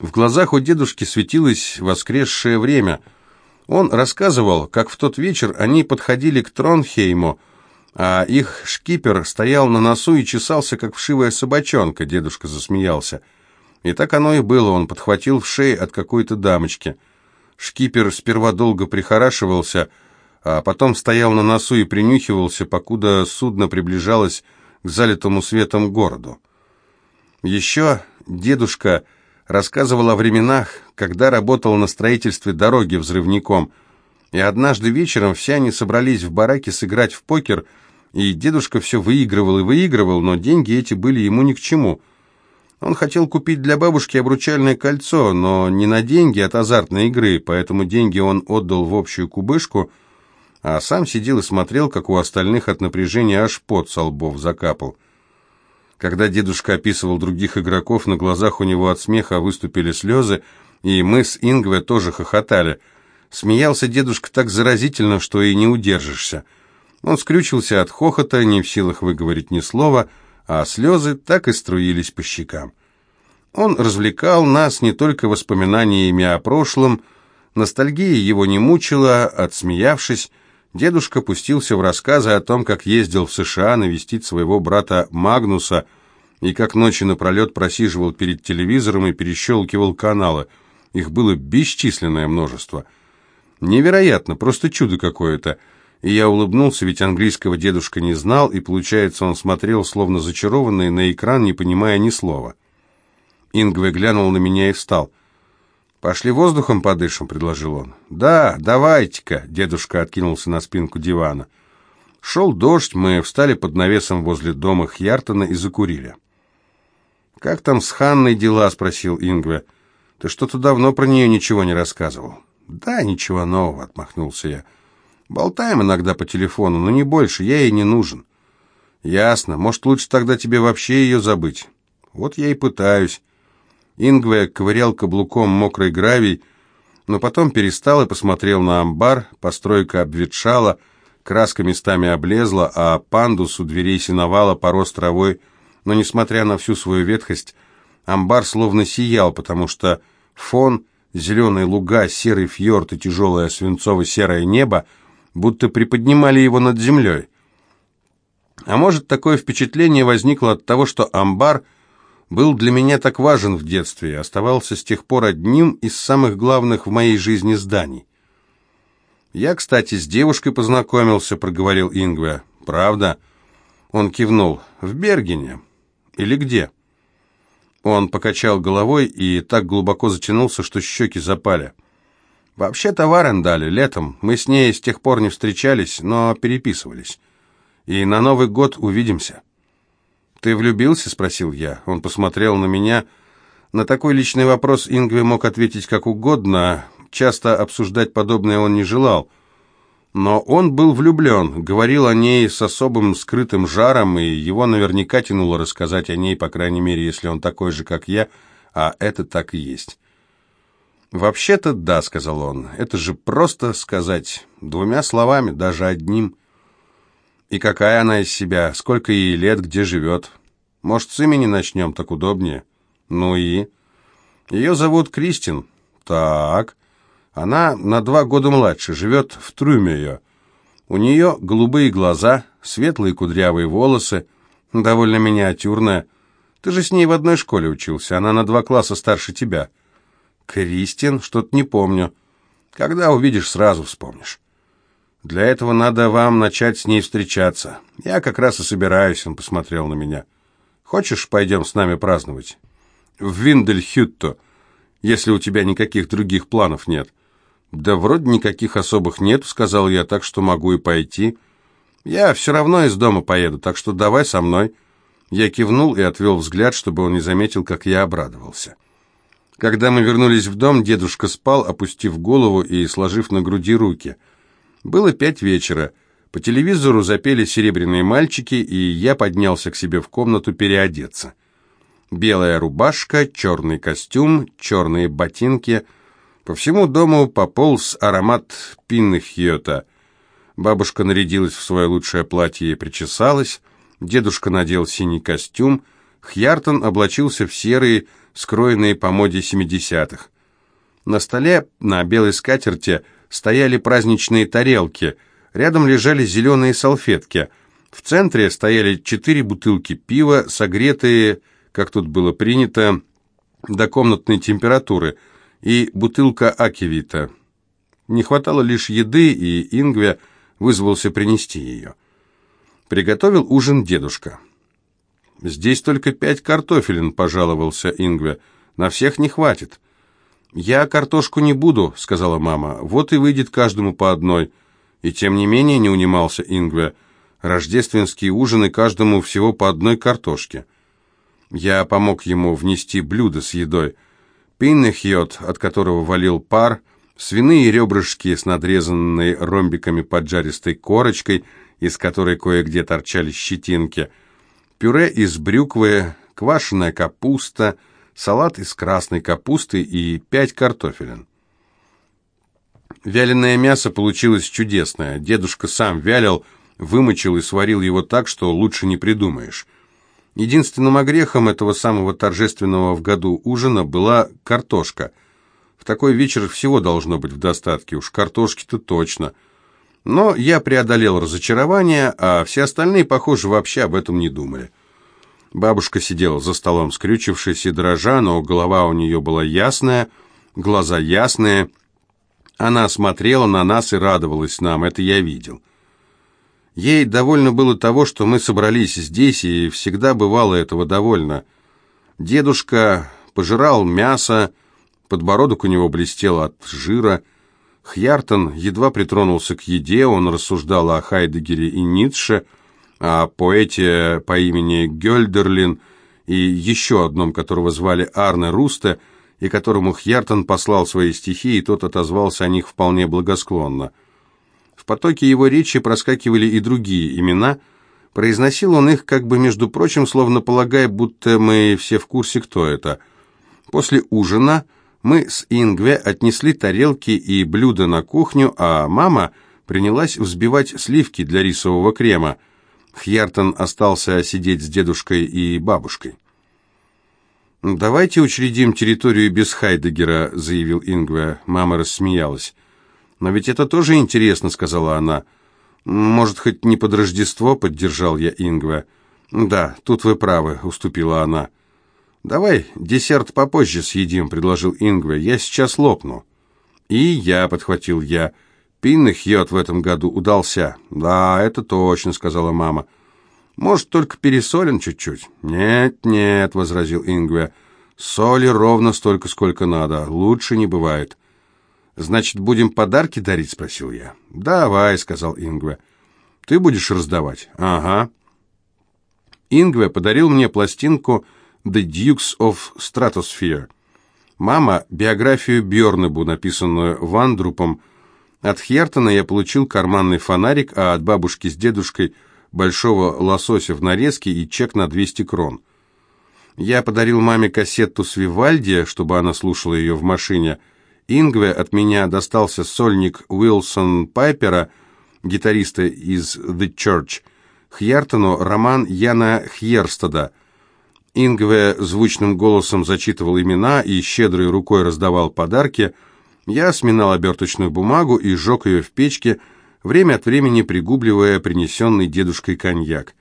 В глазах у дедушки светилось воскресшее время. Он рассказывал, как в тот вечер они подходили к Тронхейму, а их шкипер стоял на носу и чесался, как вшивая собачонка, дедушка засмеялся. И так оно и было, он подхватил в шее от какой-то дамочки. Шкипер сперва долго прихорашивался, а потом стоял на носу и принюхивался, покуда судно приближалось к залитому светом городу. Еще дедушка рассказывал о временах, когда работал на строительстве дороги взрывником, и однажды вечером все они собрались в бараке сыграть в покер, и дедушка все выигрывал и выигрывал, но деньги эти были ему ни к чему. Он хотел купить для бабушки обручальное кольцо, но не на деньги от азартной игры, поэтому деньги он отдал в общую кубышку, а сам сидел и смотрел, как у остальных от напряжения аж пот со лбов закапал. Когда дедушка описывал других игроков, на глазах у него от смеха выступили слезы, и мы с Ингве тоже хохотали. Смеялся дедушка так заразительно, что и не удержишься. Он скрючился от хохота, не в силах выговорить ни слова, а слезы так и струились по щекам. Он развлекал нас не только воспоминаниями о прошлом, ностальгия его не мучила, отсмеявшись, дедушка пустился в рассказы о том, как ездил в США навестить своего брата Магнуса и как ночи напролет просиживал перед телевизором и перещелкивал каналы. Их было бесчисленное множество. Невероятно, просто чудо какое-то. И я улыбнулся, ведь английского дедушка не знал, и, получается, он смотрел, словно зачарованный, на экран, не понимая ни слова. Ингве глянул на меня и встал. «Пошли воздухом подышим», — предложил он. «Да, давайте-ка», — дедушка откинулся на спинку дивана. Шел дождь, мы встали под навесом возле дома Хьяртона и закурили. «Как там с Ханной дела?» — спросил Ингве. «Ты что-то давно про нее ничего не рассказывал». «Да, ничего нового», — отмахнулся я. «Болтаем иногда по телефону, но не больше, я ей не нужен». «Ясно. Может, лучше тогда тебе вообще ее забыть?» «Вот я и пытаюсь». Ингве ковырял каблуком мокрый гравий, но потом перестал и посмотрел на амбар, постройка обветшала, краска местами облезла, а пандус у дверей синовала порос травой, но, несмотря на всю свою ветхость, амбар словно сиял, потому что фон, зеленые луга, серый фьорд и тяжелое свинцово-серое небо будто приподнимали его над землей. А может, такое впечатление возникло от того, что амбар — был для меня так важен в детстве и оставался с тех пор одним из самых главных в моей жизни зданий. «Я, кстати, с девушкой познакомился», — проговорил Ингве. «Правда?» Он кивнул. «В Бергене. Или где?» Он покачал головой и так глубоко затянулся, что щеки запали. «Вообще-то в Арендале, летом. Мы с ней с тех пор не встречались, но переписывались. И на Новый год увидимся». «Ты влюбился?» — спросил я. Он посмотрел на меня. На такой личный вопрос Ингве мог ответить как угодно. Часто обсуждать подобное он не желал. Но он был влюблен, говорил о ней с особым скрытым жаром, и его наверняка тянуло рассказать о ней, по крайней мере, если он такой же, как я, а это так и есть. «Вообще-то да», — сказал он, — «это же просто сказать двумя словами, даже одним». И какая она из себя, сколько ей лет, где живет. Может, с имени начнем, так удобнее. Ну и? Ее зовут Кристин. Так. Она на два года младше, живет в Трюмеё. У нее голубые глаза, светлые кудрявые волосы, довольно миниатюрная. Ты же с ней в одной школе учился, она на два класса старше тебя. Кристин, что-то не помню. Когда увидишь, сразу вспомнишь. Для этого надо вам начать с ней встречаться. Я как раз и собираюсь, он посмотрел на меня. Хочешь, пойдем с нами праздновать? В Виндельхютто, если у тебя никаких других планов нет. Да вроде никаких особых нет, сказал я, так что могу и пойти. Я все равно из дома поеду, так что давай со мной. Я кивнул и отвел взгляд, чтобы он не заметил, как я обрадовался. Когда мы вернулись в дом, дедушка спал, опустив голову и сложив на груди руки – было пять вечера. По телевизору запели «Серебряные мальчики», и я поднялся к себе в комнату переодеться. Белая рубашка, черный костюм, черные ботинки. По всему дому пополз аромат пинных йота. Бабушка нарядилась в свое лучшее платье и причесалась. Дедушка надел синий костюм. Хьяртон облачился в серые, скроенные по моде 70-х. На столе на белой скатерти стояли праздничные тарелки, рядом лежали зеленые салфетки. В центре стояли четыре бутылки пива, согретые, как тут было принято, до комнатной температуры, и бутылка акивита. Не хватало лишь еды, и Ингве вызвался принести ее. Приготовил ужин дедушка. «Здесь только пять картофелин», — пожаловался Ингве. «На всех не хватит». «Я картошку не буду», — сказала мама. «Вот и выйдет каждому по одной». И тем не менее не унимался Ингве. Рождественские ужины каждому всего по одной картошке. Я помог ему внести блюдо с едой. Пиннехьот, от которого валил пар, свиные ребрышки с надрезанной ромбиками поджаристой корочкой, из которой кое-где торчали щетинки — пюре из брюквы, квашеная капуста, салат из красной капусты и пять картофелин. Вяленое мясо получилось чудесное. Дедушка сам вялил, вымочил и сварил его так, что лучше не придумаешь. Единственным огрехом этого самого торжественного в году ужина была картошка. В такой вечер всего должно быть в достатке, уж картошки-то точно – но я преодолел разочарование, а все остальные, похоже, вообще об этом не думали. Бабушка сидела за столом, скрючившись и дрожа, но голова у нее была ясная, глаза ясные. Она смотрела на нас и радовалась нам, это я видел. Ей довольно было того, что мы собрались здесь, и всегда бывало этого довольно. Дедушка пожирал мясо, подбородок у него блестел от жира, Хьяртон едва притронулся к еде, он рассуждал о Хайдегере и Ницше, о поэте по имени Гёльдерлин и еще одном, которого звали Арне Русте, и которому Хьяртон послал свои стихи, и тот отозвался о них вполне благосклонно. В потоке его речи проскакивали и другие имена, произносил он их как бы, между прочим, словно полагая, будто мы все в курсе, кто это. После ужина мы с Ингве отнесли тарелки и блюда на кухню, а мама принялась взбивать сливки для рисового крема. Хьяртон остался сидеть с дедушкой и бабушкой. «Давайте учредим территорию без Хайдегера», — заявил Ингве. Мама рассмеялась. «Но ведь это тоже интересно», — сказала она. «Может, хоть не под Рождество?» — поддержал я Ингве. «Да, тут вы правы», — уступила она. «Давай десерт попозже съедим», — предложил Ингве. «Я сейчас лопну». «И я», — подхватил я. «Пинных йод в этом году удался». «Да, это точно», — сказала мама. «Может, только пересолен чуть-чуть?» «Нет, нет», — возразил Ингве. «Соли ровно столько, сколько надо. Лучше не бывает». «Значит, будем подарки дарить?» — спросил я. «Давай», — сказал Ингве. «Ты будешь раздавать?» «Ага». Ингве подарил мне пластинку «The Dukes of Stratosphere». Мама – биографию Бьорнебу, написанную Вандрупом. От Хьертона я получил карманный фонарик, а от бабушки с дедушкой – большого лосося в нарезке и чек на 200 крон. Я подарил маме кассету с Вивальди, чтобы она слушала ее в машине. Ингве от меня достался сольник Уилсон Пайпера, гитариста из The Church. Хьертону роман Яна Хьерстада – Ингве звучным голосом зачитывал имена и щедрой рукой раздавал подарки. Я сминал оберточную бумагу и сжег ее в печке, время от времени пригубливая принесенный дедушкой коньяк.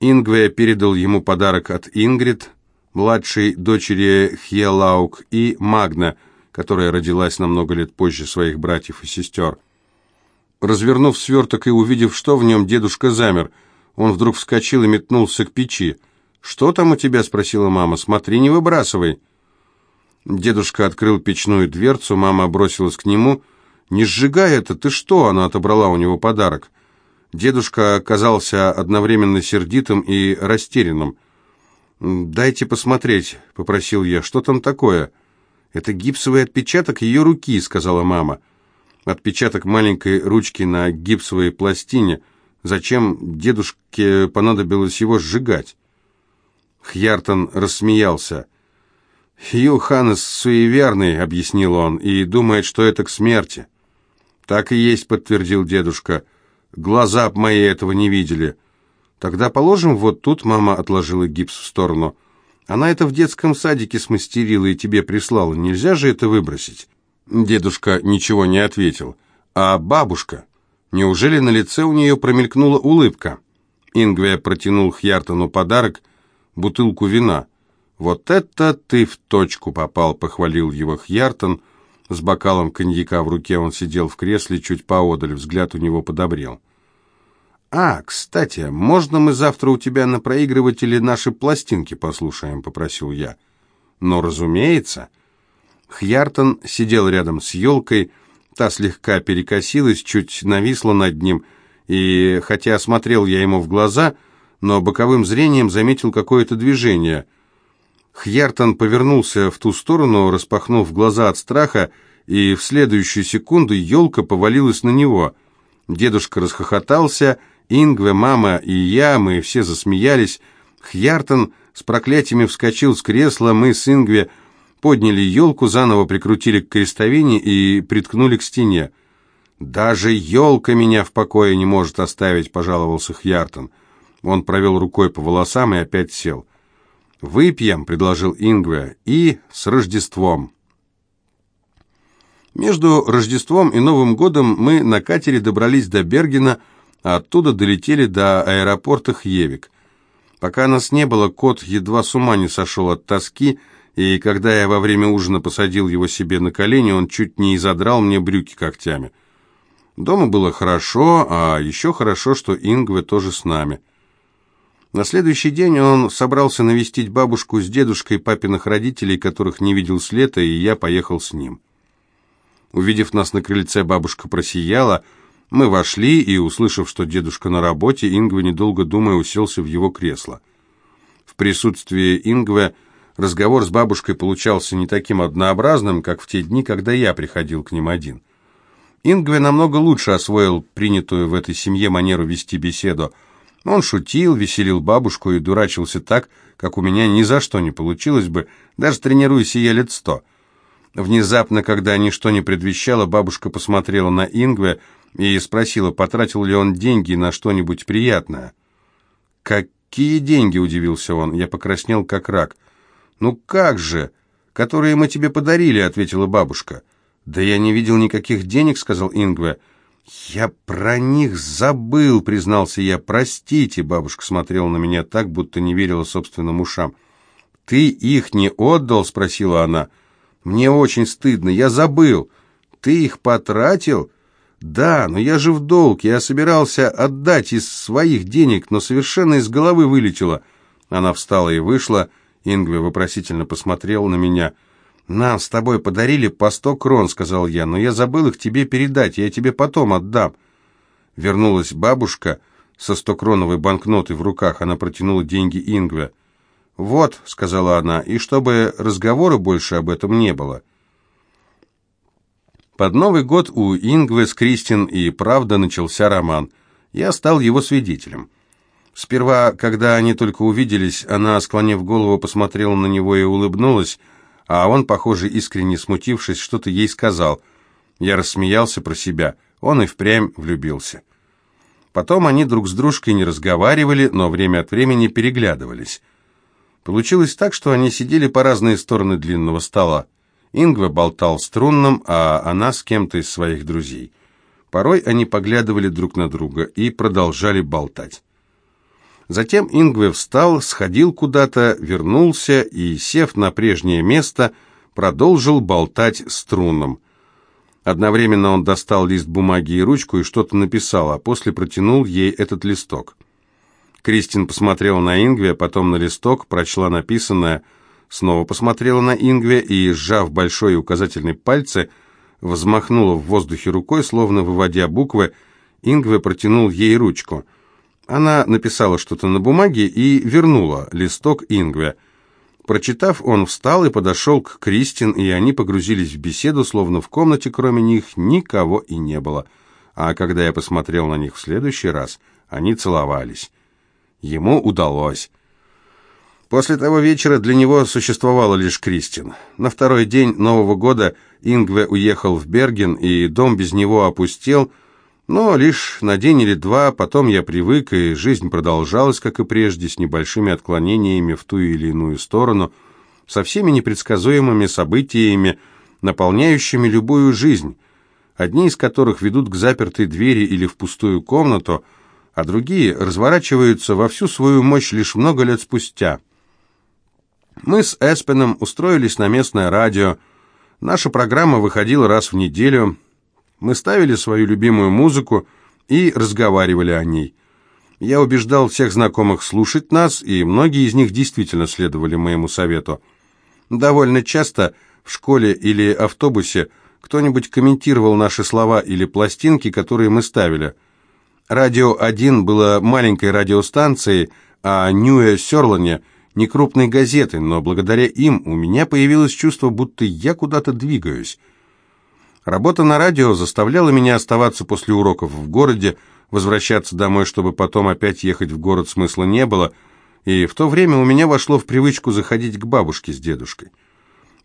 Ингве передал ему подарок от Ингрид, младшей дочери Хьелаук, и Магна, которая родилась намного лет позже своих братьев и сестер. Развернув сверток и увидев, что в нем, дедушка замер. Он вдруг вскочил и метнулся к печи. «Что там у тебя?» — спросила мама. «Смотри, не выбрасывай». Дедушка открыл печную дверцу, мама бросилась к нему. «Не сжигай это, ты что?» — она отобрала у него подарок. Дедушка оказался одновременно сердитым и растерянным. «Дайте посмотреть», — попросил я. «Что там такое?» «Это гипсовый отпечаток ее руки», — сказала мама. «Отпечаток маленькой ручки на гипсовой пластине. Зачем дедушке понадобилось его сжигать?» Хьяртон рассмеялся. «Юханес суеверный», — объяснил он, — «и думает, что это к смерти». «Так и есть», — подтвердил дедушка. «Глаза мои этого не видели». «Тогда положим вот тут», — мама отложила гипс в сторону. Она это в детском садике смастерила и тебе прислала. Нельзя же это выбросить?» Дедушка ничего не ответил. «А бабушка? Неужели на лице у нее промелькнула улыбка?» Ингве протянул Хьяртону подарок, бутылку вина. «Вот это ты в точку попал», — похвалил его Хьяртон. С бокалом коньяка в руке он сидел в кресле чуть поодаль, взгляд у него подобрел. «А, кстати, можно мы завтра у тебя на проигрывателе наши пластинки послушаем?» — попросил я. «Но, разумеется». Хьяртон сидел рядом с елкой, та слегка перекосилась, чуть нависла над ним, и, хотя смотрел я ему в глаза, но боковым зрением заметил какое-то движение. Хьяртон повернулся в ту сторону, распахнув глаза от страха, и в следующую секунду елка повалилась на него. Дедушка расхохотался — Ингве, мама и я, мы все засмеялись. Хьяртон с проклятиями вскочил с кресла, мы с Ингве подняли елку, заново прикрутили к крестовине и приткнули к стене. «Даже елка меня в покое не может оставить», — пожаловался Хьяртон. Он провел рукой по волосам и опять сел. «Выпьем», — предложил Ингве, — «и с Рождеством». Между Рождеством и Новым годом мы на катере добрались до Бергена, — а оттуда долетели до аэропорта Хьевик. Пока нас не было, кот едва с ума не сошел от тоски, и когда я во время ужина посадил его себе на колени, он чуть не изодрал мне брюки когтями. Дома было хорошо, а еще хорошо, что Ингве тоже с нами. На следующий день он собрался навестить бабушку с дедушкой папиных родителей, которых не видел с лета, и я поехал с ним. Увидев нас на крыльце, бабушка просияла – мы вошли, и, услышав, что дедушка на работе, Ингве, недолго думая, уселся в его кресло. В присутствии Ингве разговор с бабушкой получался не таким однообразным, как в те дни, когда я приходил к ним один. Ингве намного лучше освоил принятую в этой семье манеру вести беседу. Он шутил, веселил бабушку и дурачился так, как у меня ни за что не получилось бы, даже тренируясь я лет сто. Внезапно, когда ничто не предвещало, бабушка посмотрела на Ингве, и спросила, потратил ли он деньги на что-нибудь приятное. «Какие деньги?» – удивился он. Я покраснел, как рак. «Ну как же? Которые мы тебе подарили», – ответила бабушка. «Да я не видел никаких денег», – сказал Ингве. «Я про них забыл», — признался я. «Простите», — бабушка смотрела на меня так, будто не верила собственным ушам. «Ты их не отдал?» — спросила она. «Мне очень стыдно, я забыл. Ты их потратил?» «Да, но я же в долг, я собирался отдать из своих денег, но совершенно из головы вылетело». Она встала и вышла. Ингве вопросительно посмотрел на меня. «Нам с тобой подарили по сто крон», — сказал я, — «но я забыл их тебе передать, я тебе потом отдам». Вернулась бабушка со стокроновой банкнотой в руках, она протянула деньги Ингве. «Вот», — сказала она, — «и чтобы разговора больше об этом не было». Под Новый год у Ингвы с Кристин и правда начался роман. Я стал его свидетелем. Сперва, когда они только увиделись, она, склонив голову, посмотрела на него и улыбнулась, а он, похоже, искренне смутившись, что-то ей сказал. Я рассмеялся про себя. Он и впрямь влюбился. Потом они друг с дружкой не разговаривали, но время от времени переглядывались. Получилось так, что они сидели по разные стороны длинного стола. Ингва болтал струнным, а она с кем-то из своих друзей. Порой они поглядывали друг на друга и продолжали болтать. Затем Ингве встал, сходил куда-то, вернулся и, сев на прежнее место, продолжил болтать струнным. Одновременно он достал лист бумаги и ручку и что-то написал, а после протянул ей этот листок. Кристин посмотрела на Ингве, потом на листок, прочла написанное – снова посмотрела на Ингве и, сжав большой и указательный пальцы, взмахнула в воздухе рукой, словно выводя буквы, Ингве протянул ей ручку. Она написала что-то на бумаге и вернула листок Ингве. Прочитав, он встал и подошел к Кристин, и они погрузились в беседу, словно в комнате кроме них никого и не было. А когда я посмотрел на них в следующий раз, они целовались. Ему удалось. После того вечера для него существовала лишь Кристин. На второй день Нового года Ингве уехал в Берген, и дом без него опустел, Но лишь на день или два, потом я привык, и жизнь продолжалась, как и прежде, с небольшими отклонениями в ту или иную сторону, со всеми непредсказуемыми событиями, наполняющими любую жизнь, одни из которых ведут к запертой двери или в пустую комнату, а другие разворачиваются во всю свою мощь лишь много лет спустя. Мы с Эспеном устроились на местное радио, наша программа выходила раз в неделю, мы ставили свою любимую музыку и разговаривали о ней. Я убеждал всех знакомых слушать нас, и многие из них действительно следовали моему совету. Довольно часто в школе или автобусе кто-нибудь комментировал наши слова или пластинки, которые мы ставили. Радио 1 было маленькой радиостанцией, а Ньюэ Сёрлане – некрупной газетой, но благодаря им у меня появилось чувство, будто я куда-то двигаюсь – Работа на радио заставляла меня оставаться после уроков в городе, возвращаться домой, чтобы потом опять ехать в город смысла не было, и в то время у меня вошло в привычку заходить к бабушке с дедушкой.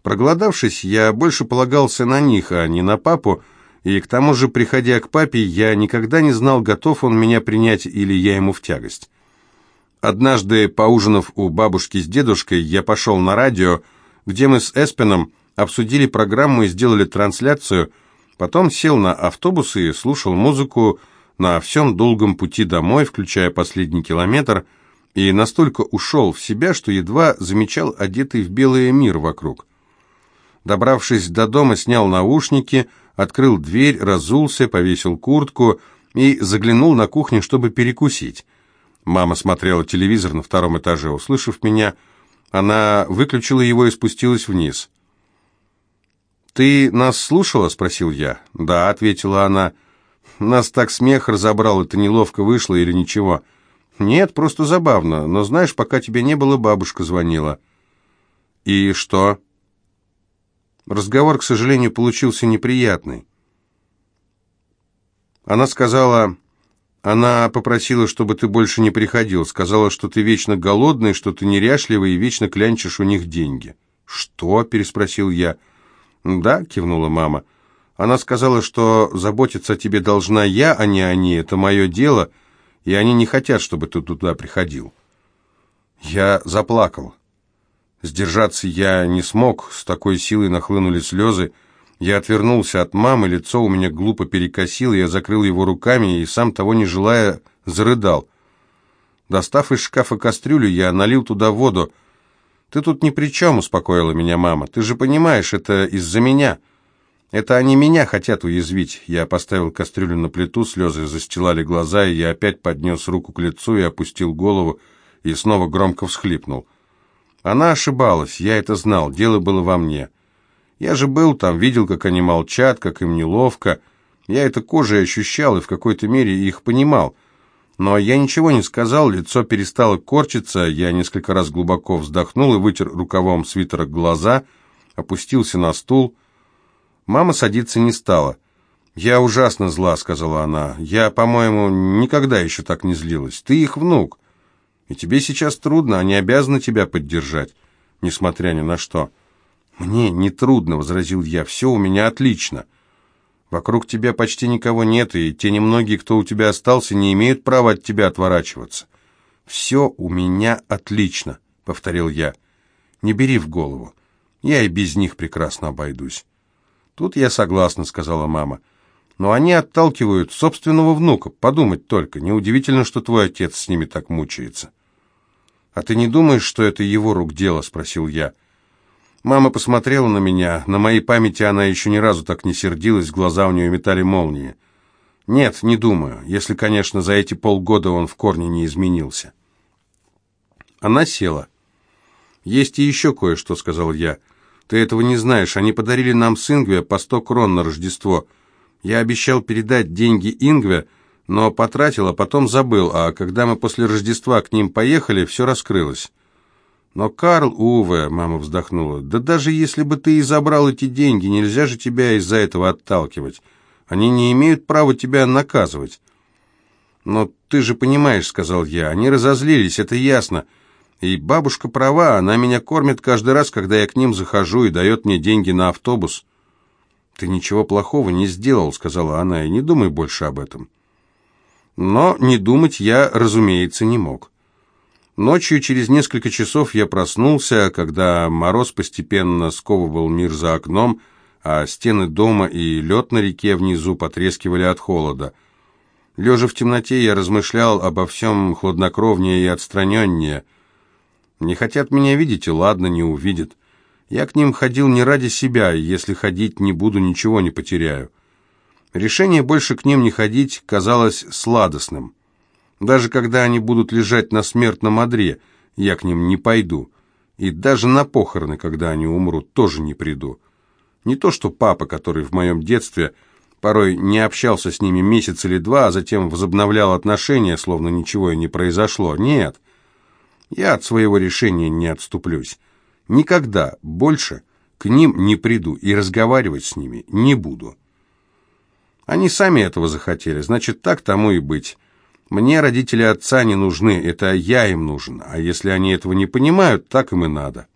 Проголодавшись, я больше полагался на них, а не на папу, и к тому же, приходя к папе, я никогда не знал, готов он меня принять или я ему в тягость. Однажды, поужинав у бабушки с дедушкой, я пошел на радио, где мы с Эспином обсудили программу и сделали трансляцию, потом сел на автобус и слушал музыку на всем долгом пути домой, включая последний километр, и настолько ушел в себя, что едва замечал одетый в белый мир вокруг. Добравшись до дома, снял наушники, открыл дверь, разулся, повесил куртку и заглянул на кухню, чтобы перекусить. Мама смотрела телевизор на втором этаже. Услышав меня, она выключила его и спустилась вниз. «Ты нас слушала?» — спросил я. «Да», — ответила она. «Нас так смех разобрал, это неловко вышло или ничего?» «Нет, просто забавно. Но знаешь, пока тебя не было, бабушка звонила». «И что?» Разговор, к сожалению, получился неприятный. Она сказала... Она попросила, чтобы ты больше не приходил. Сказала, что ты вечно голодный, что ты неряшливый и вечно клянчишь у них деньги. «Что?» — переспросил я. «Я...» «Да», — кивнула мама. «Она сказала, что заботиться о тебе должна я, а не они. Это мое дело, и они не хотят, чтобы ты туда приходил». Я заплакал. Сдержаться я не смог, с такой силой нахлынули слезы. Я отвернулся от мамы, лицо у меня глупо перекосило, я закрыл его руками и, сам того не желая, зарыдал. Достав из шкафа кастрюлю, я налил туда воду, «Ты тут ни при чем», — успокоила меня мама. «Ты же понимаешь, это из-за меня. Это они меня хотят уязвить». Я поставил кастрюлю на плиту, слезы застилали глаза, и я опять поднес руку к лицу и опустил голову, и снова громко всхлипнул. Она ошибалась, я это знал, дело было во мне. Я же был там, видел, как они молчат, как им неловко. Я это кожей ощущал и в какой-то мере их понимал. Но я ничего не сказал, лицо перестало корчиться, я несколько раз глубоко вздохнул и вытер рукавом свитера глаза, опустился на стул. Мама садиться не стала. «Я ужасно зла», — сказала она. «Я, по-моему, никогда еще так не злилась. Ты их внук, и тебе сейчас трудно, они обязаны тебя поддержать, несмотря ни на что». «Мне не трудно», — возразил я, — «все у меня отлично». Вокруг тебя почти никого нет, и те немногие, кто у тебя остался, не имеют права от тебя отворачиваться. «Все у меня отлично», — повторил я. «Не бери в голову. Я и без них прекрасно обойдусь». «Тут я согласна», — сказала мама. «Но они отталкивают собственного внука. Подумать только. Неудивительно, что твой отец с ними так мучается». «А ты не думаешь, что это его рук дело?» — спросил я. Мама посмотрела на меня. На моей памяти она еще ни разу так не сердилась, глаза у нее метали молнии. Нет, не думаю, если, конечно, за эти полгода он в корне не изменился. Она села. «Есть и еще кое-что», — сказал я. «Ты этого не знаешь. Они подарили нам с Ингве по сто крон на Рождество. Я обещал передать деньги Ингве, но потратил, а потом забыл, а когда мы после Рождества к ним поехали, все раскрылось». «Но, Карл, Уве», — мама вздохнула, — «да даже если бы ты и забрал эти деньги, нельзя же тебя из-за этого отталкивать. Они не имеют права тебя наказывать». «Но ты же понимаешь», — сказал я, — «они разозлились, это ясно. И бабушка права, она меня кормит каждый раз, когда я к ним захожу и дает мне деньги на автобус». «Ты ничего плохого не сделал», — сказала она, — «и не думай больше об этом». Но не думать я, разумеется, не мог. Ночью через несколько часов я проснулся, когда мороз постепенно сковывал мир за окном, а стены дома и лед на реке внизу потрескивали от холода. Лежа в темноте, я размышлял обо всем хладнокровнее и отстраненнее. Не хотят меня видеть, и ладно, не увидят. Я к ним ходил не ради себя, и если ходить не буду, ничего не потеряю. Решение больше к ним не ходить казалось сладостным. Даже когда они будут лежать на смертном одре, я к ним не пойду. И даже на похороны, когда они умрут, тоже не приду. Не то что папа, который в моем детстве порой не общался с ними месяц или два, а затем возобновлял отношения, словно ничего и не произошло. Нет, я от своего решения не отступлюсь. Никогда больше к ним не приду и разговаривать с ними не буду. Они сами этого захотели, значит, так тому и быть. Мне родители отца не нужны, это я им нужен, а если они этого не понимают, так им и надо.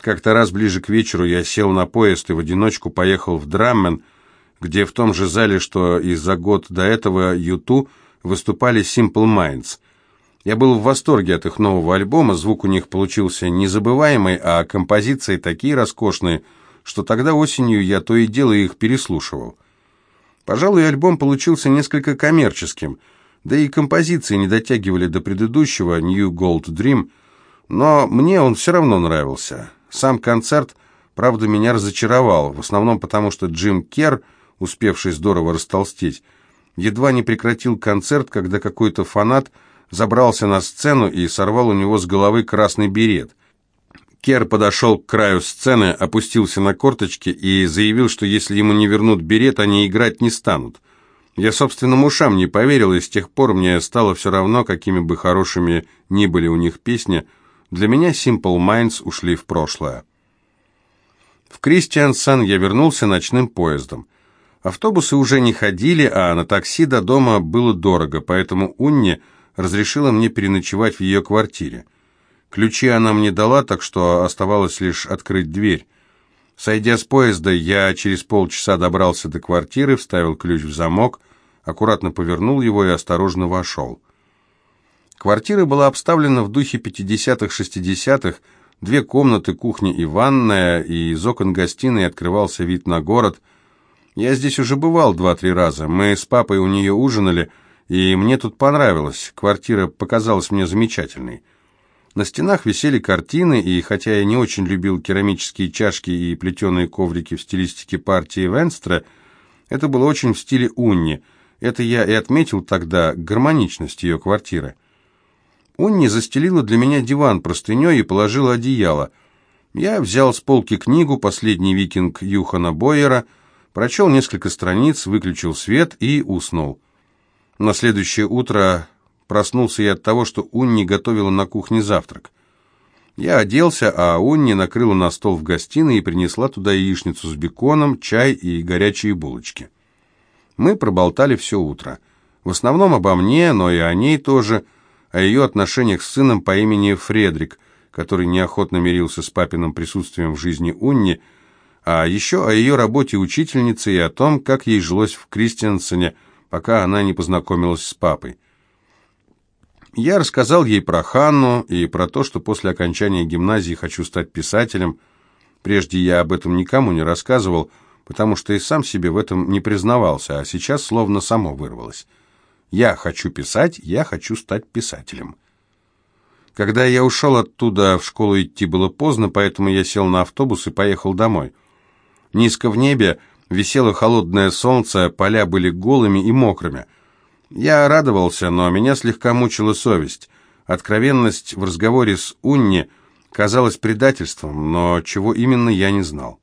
Как-то раз ближе к вечеру я сел на поезд и в одиночку поехал в Драммен, где в том же зале, что и за год до этого Юту выступали Simple Minds. Я был в восторге от их нового альбома, звук у них получился незабываемый, а композиции такие роскошные, что тогда осенью я то и дело их переслушивал. Пожалуй, альбом получился несколько коммерческим, да и композиции не дотягивали до предыдущего New Gold Dream, но мне он все равно нравился. Сам концерт, правда, меня разочаровал, в основном потому, что Джим Керр, успевший здорово растолстеть, едва не прекратил концерт, когда какой-то фанат забрался на сцену и сорвал у него с головы красный берет. Кер подошел к краю сцены, опустился на корточки и заявил, что если ему не вернут берет, они играть не станут. Я собственным ушам не поверил, и с тех пор мне стало все равно, какими бы хорошими ни были у них песни, для меня Simple Minds ушли в прошлое. В Кристиансан я вернулся ночным поездом. Автобусы уже не ходили, а на такси до дома было дорого, поэтому Унни разрешила мне переночевать в ее квартире. Ключи она мне дала, так что оставалось лишь открыть дверь. Сойдя с поезда, я через полчаса добрался до квартиры, вставил ключ в замок, аккуратно повернул его и осторожно вошел. Квартира была обставлена в духе 50-х-60-х, две комнаты, кухня и ванная, и из окон гостиной открывался вид на город. Я здесь уже бывал два-три раза, мы с папой у нее ужинали, и мне тут понравилось, квартира показалась мне замечательной. На стенах висели картины, и хотя я не очень любил керамические чашки и плетеные коврики в стилистике партии Венстра, это было очень в стиле Унни. Это я и отметил тогда гармоничность ее квартиры. Унни застелила для меня диван простыней и положила одеяло. Я взял с полки книгу «Последний викинг» Юхана Бойера, прочел несколько страниц, выключил свет и уснул. На следующее утро проснулся я от того, что Унни готовила на кухне завтрак. Я оделся, а Унни накрыла на стол в гостиной и принесла туда яичницу с беконом, чай и горячие булочки. Мы проболтали все утро. В основном обо мне, но и о ней тоже – о ее отношениях с сыном по имени Фредрик, который неохотно мирился с папиным присутствием в жизни Унни, а еще о ее работе учительницы и о том, как ей жилось в Кристиансене, пока она не познакомилась с папой. Я рассказал ей про Ханну и про то, что после окончания гимназии хочу стать писателем. Прежде я об этом никому не рассказывал, потому что и сам себе в этом не признавался, а сейчас словно само вырвалось. Я хочу писать, я хочу стать писателем. Когда я ушел оттуда, в школу идти было поздно, поэтому я сел на автобус и поехал домой. Низко в небе висело холодное солнце, поля были голыми и мокрыми. Я радовался, но меня слегка мучила совесть. Откровенность в разговоре с Унни казалась предательством, но чего именно я не знал.